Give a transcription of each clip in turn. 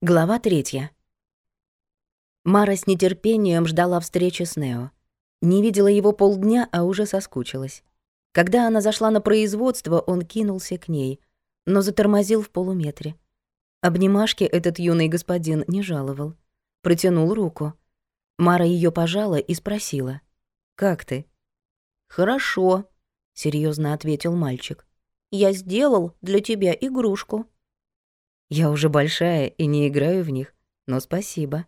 Глава третья. Мара с нетерпением ждала встречи с Нео. Не видела его полдня, а уже соскучилась. Когда она зашла на производство, он кинулся к ней, но затормозил в полуметре. Обнимашки этот юный господин не жаловал. Протянул руку. Мара ее пожала и спросила. «Как ты?» «Хорошо», — серьезно ответил мальчик. «Я сделал для тебя игрушку». Я уже большая и не играю в них, но спасибо.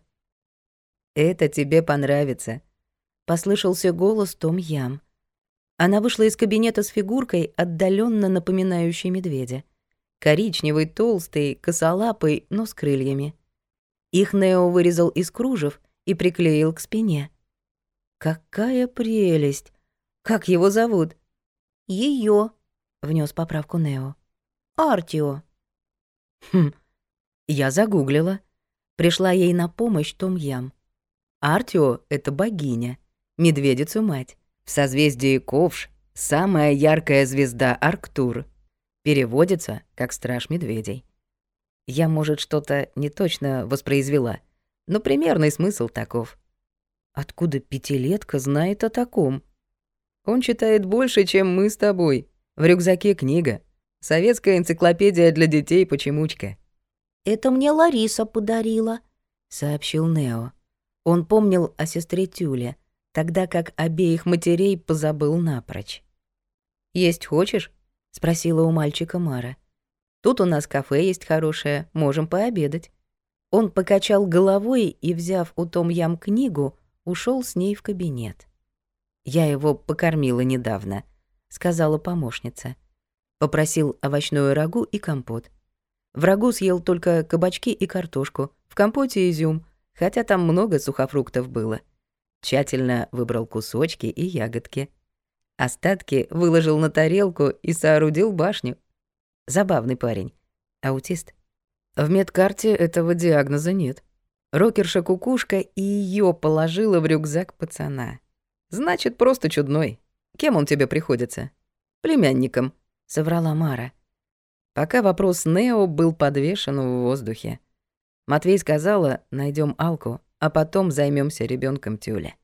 Это тебе понравится. Послышался голос Том Ям. Она вышла из кабинета с фигуркой, отдаленно напоминающей медведя. Коричневый, толстый, косолапый, но с крыльями. Их Нео вырезал из кружев и приклеил к спине. Какая прелесть! Как его зовут? Ее, внес поправку Нео. Артио. Хм, я загуглила. Пришла ей на помощь Том Ям. Артио — это богиня, медведицу-мать. В созвездии Ковш — самая яркая звезда Арктур. Переводится как «страж медведей». Я, может, что-то не точно воспроизвела, но примерный смысл таков. Откуда пятилетка знает о таком? Он читает больше, чем мы с тобой. В рюкзаке книга. Советская энциклопедия для детей почемучка. «Это мне Лариса подарила», — сообщил Нео. Он помнил о сестре Тюле, тогда как обеих матерей позабыл напрочь. «Есть хочешь?» — спросила у мальчика Мара. «Тут у нас кафе есть хорошее, можем пообедать». Он покачал головой и, взяв у Том Ям книгу, ушел с ней в кабинет. «Я его покормила недавно», — сказала помощница. Попросил овощную рагу и компот. Врагу съел только кабачки и картошку, в компоте изюм, хотя там много сухофруктов было. Тщательно выбрал кусочки и ягодки. Остатки выложил на тарелку и соорудил башню. Забавный парень. Аутист. В медкарте этого диагноза нет. Рокерша-кукушка и ее положила в рюкзак пацана. Значит, просто чудной. Кем он тебе приходится? Племянником, соврала Мара. Пока вопрос Нео был подвешен в воздухе. Матвей сказала, найдем Алку, а потом займемся ребенком Тюля.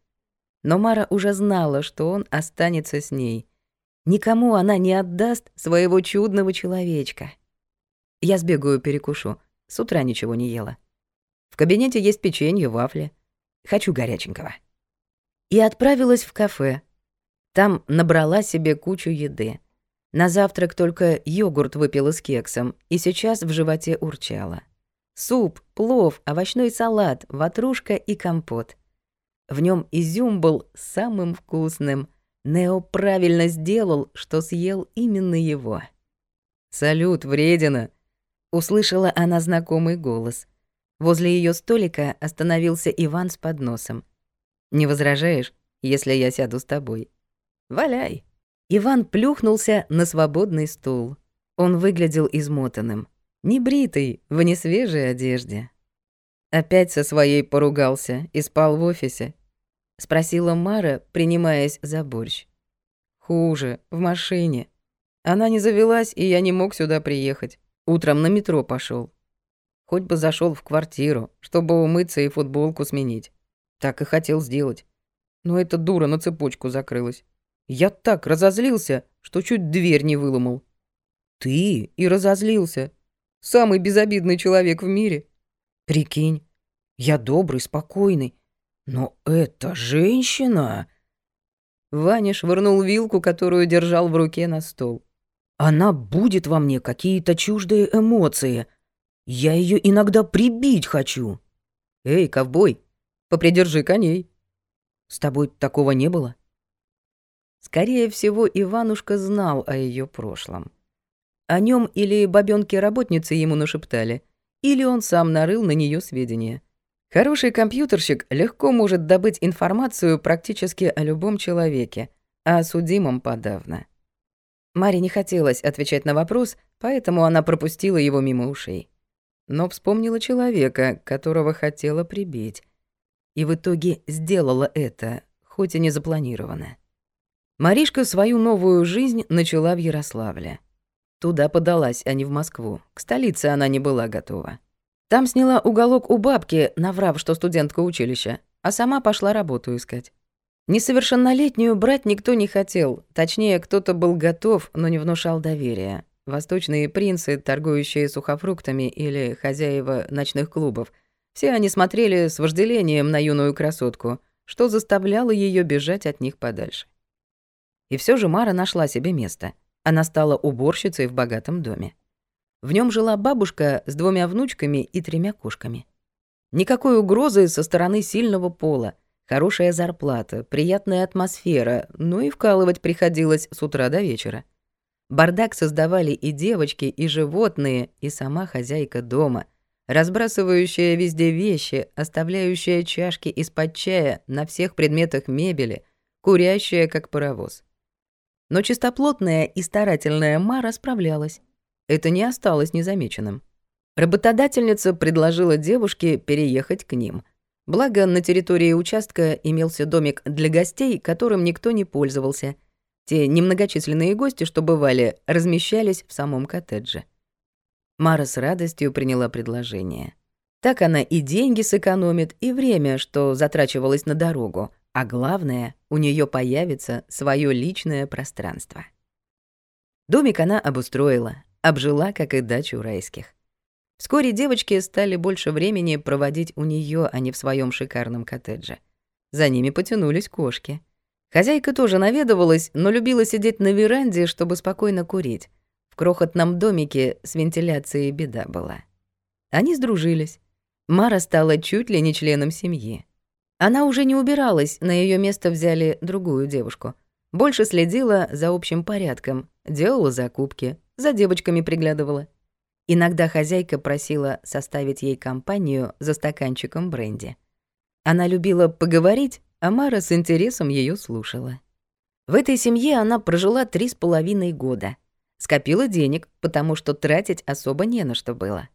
Но Мара уже знала, что он останется с ней. Никому она не отдаст своего чудного человечка. Я сбегаю перекушу. С утра ничего не ела. В кабинете есть печенье, вафли. Хочу горяченького. И отправилась в кафе. Там набрала себе кучу еды. На завтрак только йогурт выпила с кексом, и сейчас в животе урчала. Суп, плов, овощной салат, ватрушка и компот. В нем изюм был самым вкусным. Нео правильно сделал, что съел именно его. «Салют, вредина!» — услышала она знакомый голос. Возле ее столика остановился Иван с подносом. «Не возражаешь, если я сяду с тобой?» «Валяй!» Иван плюхнулся на свободный стул. Он выглядел измотанным, небритый, в несвежей одежде. Опять со своей поругался и спал в офисе. Спросила Мара, принимаясь за борщ. Хуже, в машине. Она не завелась, и я не мог сюда приехать. Утром на метро пошел. Хоть бы зашел в квартиру, чтобы умыться и футболку сменить. Так и хотел сделать. Но эта дура на цепочку закрылась. Я так разозлился, что чуть дверь не выломал. Ты и разозлился. Самый безобидный человек в мире. Прикинь, я добрый, спокойный. Но эта женщина... Ваня швырнул вилку, которую держал в руке на стол. Она будет во мне какие-то чуждые эмоции. Я ее иногда прибить хочу. Эй, ковбой, попридержи коней. С тобой такого не было? Скорее всего, Иванушка знал о ее прошлом. О нем или бабёнки-работницы ему нашептали, или он сам нарыл на нее сведения. Хороший компьютерщик легко может добыть информацию практически о любом человеке, а о судимом подавно. Маре не хотелось отвечать на вопрос, поэтому она пропустила его мимо ушей. Но вспомнила человека, которого хотела прибить. И в итоге сделала это, хоть и не запланированно. Маришка свою новую жизнь начала в Ярославле. Туда подалась, а не в Москву. К столице она не была готова. Там сняла уголок у бабки, наврав, что студентка училища, а сама пошла работу искать. Несовершеннолетнюю брать никто не хотел, точнее, кто-то был готов, но не внушал доверия. Восточные принцы, торгующие сухофруктами или хозяева ночных клубов, все они смотрели с вожделением на юную красотку, что заставляло ее бежать от них подальше. И все же Мара нашла себе место. Она стала уборщицей в богатом доме. В нем жила бабушка с двумя внучками и тремя кошками. Никакой угрозы со стороны сильного пола, хорошая зарплата, приятная атмосфера, ну и вкалывать приходилось с утра до вечера. Бардак создавали и девочки, и животные, и сама хозяйка дома, разбрасывающая везде вещи, оставляющая чашки из-под чая на всех предметах мебели, курящая как паровоз. Но чистоплотная и старательная Мара справлялась. Это не осталось незамеченным. Работодательница предложила девушке переехать к ним. Благо, на территории участка имелся домик для гостей, которым никто не пользовался. Те немногочисленные гости, что бывали, размещались в самом коттедже. Мара с радостью приняла предложение. Так она и деньги сэкономит, и время, что затрачивалось на дорогу, а главное, у нее появится свое личное пространство. Домик она обустроила, обжила, как и дачу райских. Вскоре девочки стали больше времени проводить у нее, а не в своем шикарном коттедже. За ними потянулись кошки. Хозяйка тоже наведывалась, но любила сидеть на веранде, чтобы спокойно курить. В крохотном домике с вентиляцией беда была. Они сдружились. Мара стала чуть ли не членом семьи. Она уже не убиралась, на ее место взяли другую девушку. Больше следила за общим порядком, делала закупки, за девочками приглядывала. Иногда хозяйка просила составить ей компанию за стаканчиком бренди. Она любила поговорить, а Мара с интересом ее слушала. В этой семье она прожила три с половиной года. Скопила денег, потому что тратить особо не на что было.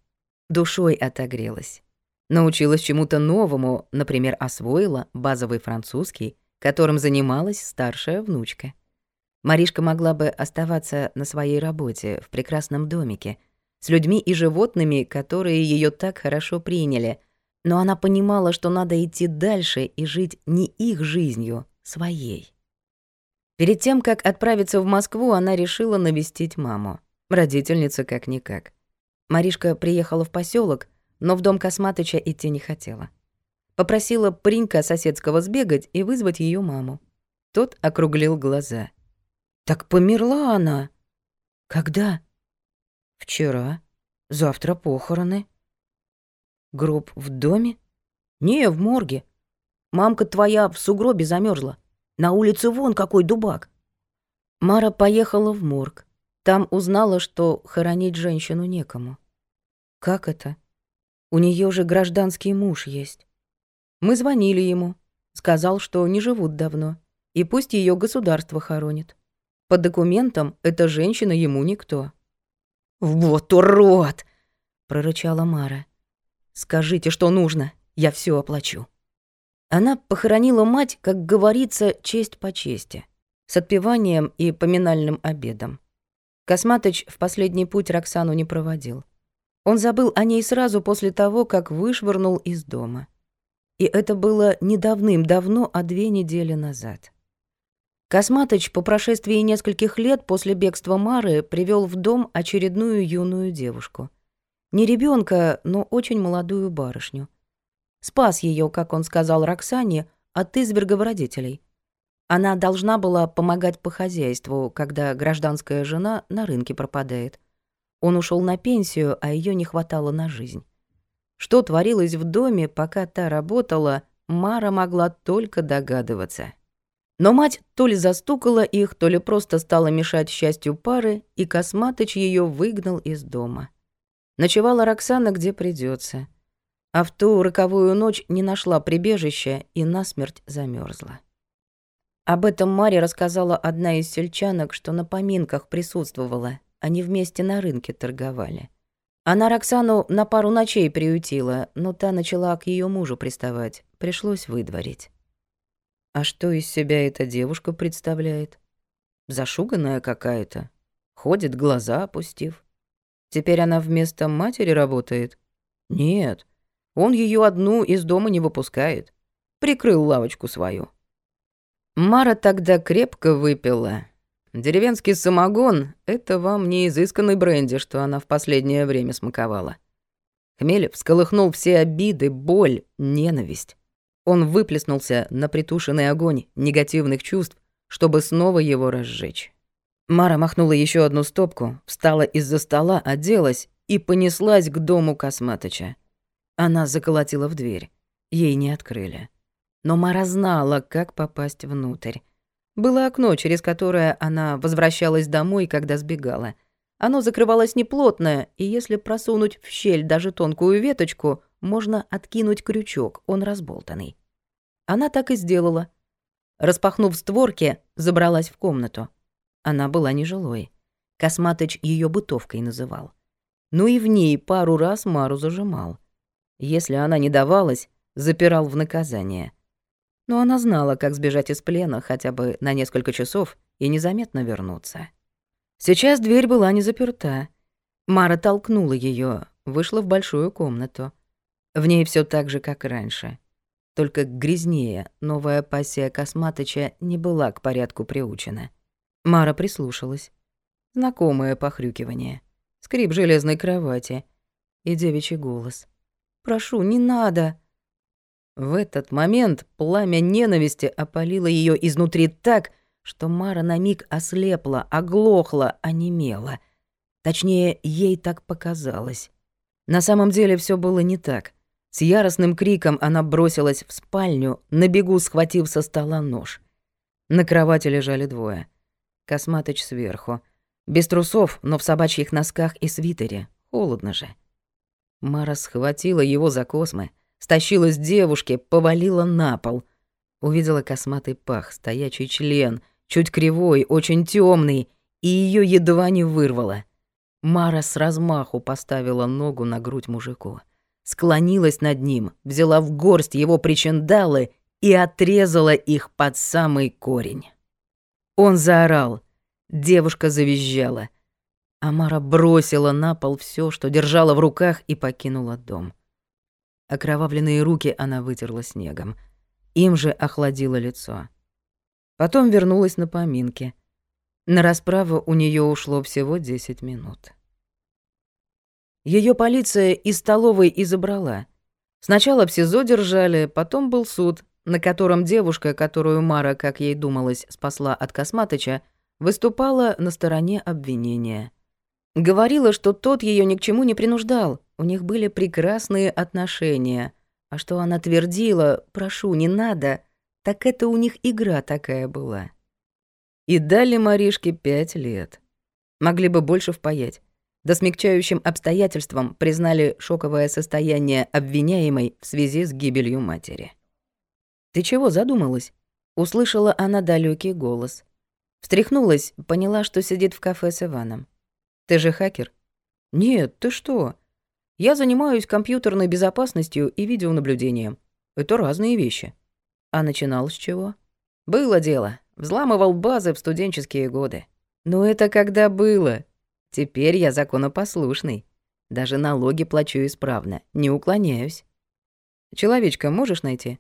Душой отогрелась. Научилась чему-то новому, например, освоила базовый французский, которым занималась старшая внучка. Маришка могла бы оставаться на своей работе в прекрасном домике с людьми и животными, которые ее так хорошо приняли, но она понимала, что надо идти дальше и жить не их жизнью, своей. Перед тем, как отправиться в Москву, она решила навестить маму. Родительница как-никак. Маришка приехала в поселок, но в дом Косматыча идти не хотела. Попросила паренька соседского сбегать и вызвать ее маму. Тот округлил глаза. «Так померла она». «Когда?» «Вчера. Завтра похороны». «Гроб в доме?» «Не, в морге. Мамка твоя в сугробе замерзла. На улице вон какой дубак». Мара поехала в морг. Там узнала, что хоронить женщину некому. «Как это?» У нее же гражданский муж есть. Мы звонили ему. Сказал, что не живут давно. И пусть ее государство хоронит. По документам эта женщина ему никто. «Вот урод!» — прорычала Мара. «Скажите, что нужно, я все оплачу». Она похоронила мать, как говорится, честь по чести, с отпеванием и поминальным обедом. Косматыч в последний путь Роксану не проводил. Он забыл о ней сразу после того, как вышвырнул из дома. И это было не давным-давно, а две недели назад. Косматыч по прошествии нескольких лет после бегства Мары привел в дом очередную юную девушку. Не ребенка, но очень молодую барышню. Спас ее, как он сказал Роксане, от извергов родителей. Она должна была помогать по хозяйству, когда гражданская жена на рынке пропадает. Он ушел на пенсию, а ее не хватало на жизнь. Что творилось в доме, пока та работала, Мара могла только догадываться. Но мать то ли застукала их, то ли просто стала мешать счастью пары, и Косматыч ее выгнал из дома. Ночевала Роксана где придется, а в ту роковую ночь не нашла прибежища и насмерть замерзла. Об этом Маре рассказала одна из сельчанок, что на поминках присутствовала, они вместе на рынке торговали. Она Роксану на пару ночей приютила, но та начала к ее мужу приставать. Пришлось выдворить. А что из себя эта девушка представляет? Зашуганная какая-то. Ходит, глаза опустив. Теперь она вместо матери работает. Нет, он ее одну из дома не выпускает. Прикрыл лавочку свою. Мара тогда крепко выпила. Деревенский самогон — это вам не изысканный бренди, что она в последнее время смаковала. Хмель всколыхнул все обиды, боль, ненависть. Он выплеснулся на притушенный огонь негативных чувств, чтобы снова его разжечь. Мара махнула еще одну стопку, встала из-за стола, оделась и понеслась к дому Косматыча. Она заколотила в дверь. Ей не открыли. Но Мара знала, как попасть внутрь. Было окно, через которое она возвращалась домой, когда сбегала. Оно закрывалось неплотно, и если просунуть в щель даже тонкую веточку, можно откинуть крючок, он разболтанный. Она так и сделала. Распахнув створки, забралась в комнату. Она была нежилой. Косматыч ее бытовкой называл. Ну и в ней пару раз Мару зажимал. Если она не давалась, запирал в наказание. Но она знала, как сбежать из плена хотя бы на несколько часов и незаметно вернуться. Сейчас дверь была не заперта. Мара толкнула ее, вышла в большую комнату. В ней все так же, как раньше. Только грязнее новая пассия Косматыча не была к порядку приучена. Мара прислушалась. Знакомое похрюкивание. Скрип железной кровати. И девичий голос. «Прошу, не надо!» В этот момент пламя ненависти опалило ее изнутри так, что Мара на миг ослепла, оглохла, онемела. Точнее, ей так показалось. На самом деле все было не так. С яростным криком она бросилась в спальню, на бегу схватив со стола нож. На кровати лежали двое. Косматыч сверху. Без трусов, но в собачьих носках и свитере. Холодно же. Мара схватила его за космы, стащила с девушки, повалила на пол. Увидела косматый пах, стоячий член, чуть кривой, очень темный, и ее едва не вырвало. Мара с размаху поставила ногу на грудь мужику склонилась над ним, взяла в горсть его причиндалы и отрезала их под самый корень. Он заорал, девушка завизжала. Амара бросила на пол все, что держала в руках, и покинула дом. Окровавленные руки она вытерла снегом. Им же охладило лицо. Потом вернулась на поминки. На расправу у нее ушло всего 10 минут. Ее полиция из столовой и забрала. Сначала в СИЗО держали, потом был суд, на котором девушка, которую Мара, как ей думалось, спасла от Косматыча, выступала на стороне обвинения. Говорила, что тот ее ни к чему не принуждал, у них были прекрасные отношения. А что она твердила «прошу, не надо», так это у них игра такая была. И дали Маришке пять лет. Могли бы больше впаять. Да смягчающим обстоятельством признали шоковое состояние обвиняемой в связи с гибелью матери. «Ты чего задумалась?» Услышала она далекий голос. Встряхнулась, поняла, что сидит в кафе с Иваном. «Ты же хакер?» «Нет, ты что? Я занимаюсь компьютерной безопасностью и видеонаблюдением. Это разные вещи». А начинал с чего? «Было дело. Взламывал базы в студенческие годы». «Ну это когда было?» Теперь я законопослушный. Даже налоги плачу исправно, не уклоняюсь. Человечка можешь найти?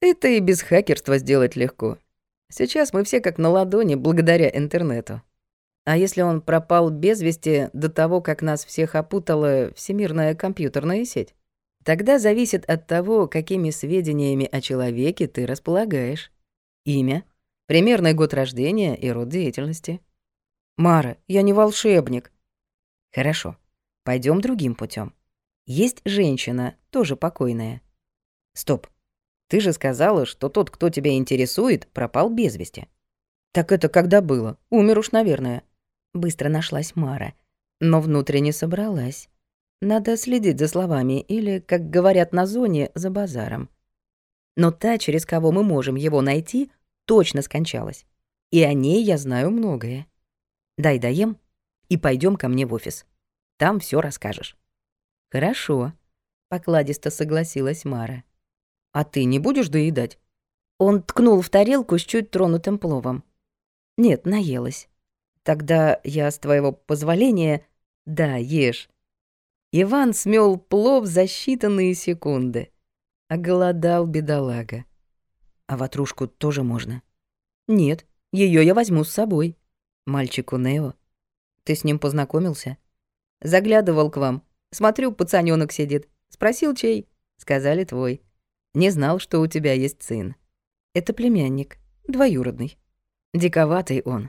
Это и без хакерства сделать легко. Сейчас мы все как на ладони благодаря интернету. А если он пропал без вести до того, как нас всех опутала всемирная компьютерная сеть? Тогда зависит от того, какими сведениями о человеке ты располагаешь. Имя, примерный год рождения и род деятельности — Мара, я не волшебник. Хорошо. Пойдем другим путем. Есть женщина, тоже покойная. Стоп. Ты же сказала, что тот, кто тебя интересует, пропал без вести. Так это когда было? Умер уж, наверное. Быстро нашлась Мара, но внутренне собралась. Надо следить за словами или, как говорят на зоне, за базаром. Но та, через кого мы можем его найти, точно скончалась. И о ней я знаю многое. Дай доем и пойдем ко мне в офис. Там все расскажешь». «Хорошо», — покладисто согласилась Мара. «А ты не будешь доедать?» Он ткнул в тарелку с чуть тронутым пловом. «Нет, наелась. Тогда я, с твоего позволения...» «Да, ешь». Иван смел плов за считанные секунды. Оголодал бедолага. А ватрушку тоже можно? Нет, ее я возьму с собой. Мальчику Нео. Ты с ним познакомился? Заглядывал к вам. Смотрю, пацанёнок сидит. Спросил, чей? Сказали, твой. Не знал, что у тебя есть сын. Это племянник, двоюродный. Диковатый он.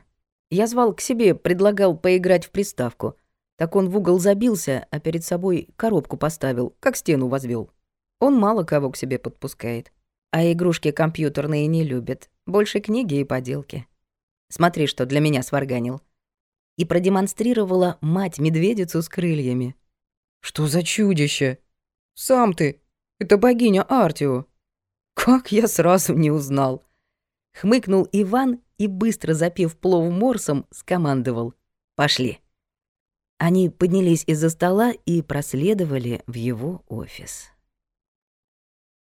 Я звал к себе, предлагал поиграть в приставку. Так он в угол забился, а перед собой коробку поставил, как стену возвел. Он мало кого к себе подпускает. А игрушки компьютерные не любит. Больше книги и поделки. Смотри, что для меня сварганил. И продемонстрировала мать-медведицу с крыльями. Что за чудище? Сам ты. Это богиня Артио. Как я сразу не узнал. Хмыкнул Иван и, быстро запив плов морсом, скомандовал. «Пошли». Они поднялись из-за стола и проследовали в его офис.